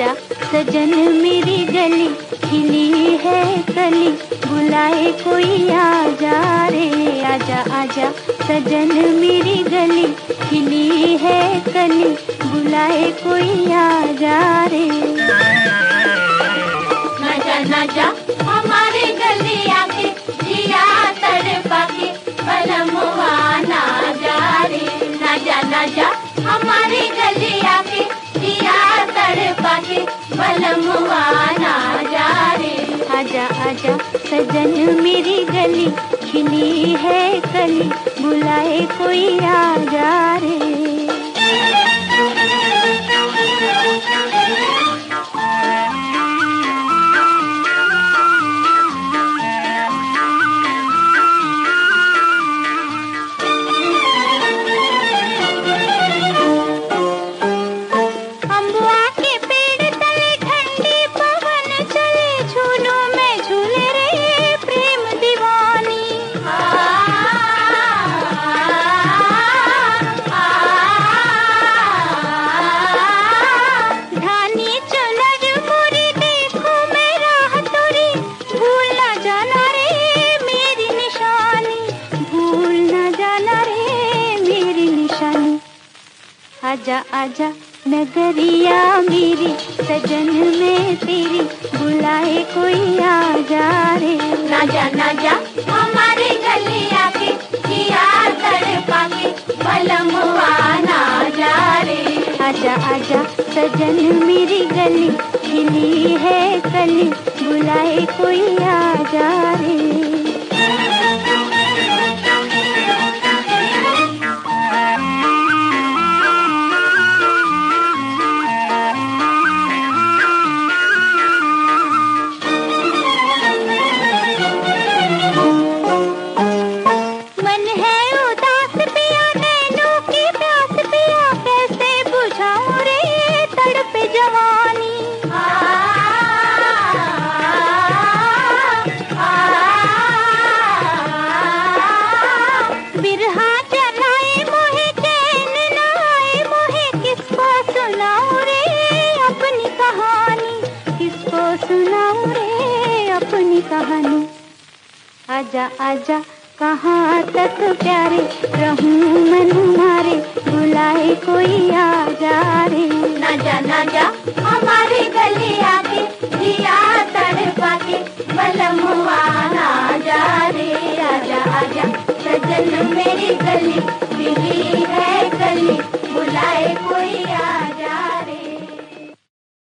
सजन मेरी गली, खिली है कली, बुलाए कोई आ जा रे, आजा आजा, सजन मेरी गली, खिली है कली, बुलाए कोई आ के बलमुआ ना जा रे। आजा सजन मेरी गली, खिली है कली, बुलाए कोई आ आजा आजा नगरिया मेरी सजन में तेरी बुलाए कोई आ जा रे। ना जा ना जा हमारे गली आके जिया तड़पा के बलमुआ ना जा रे। आजा आजा सजन मेरी गली खिली है कली बुलाए कोई आ जा रे। आजा आजा, कहाँ तक प्यारे? रहूँ मन मारे बुलाए कोई आ जा रे। ना जा ना जा, हमारे गले आके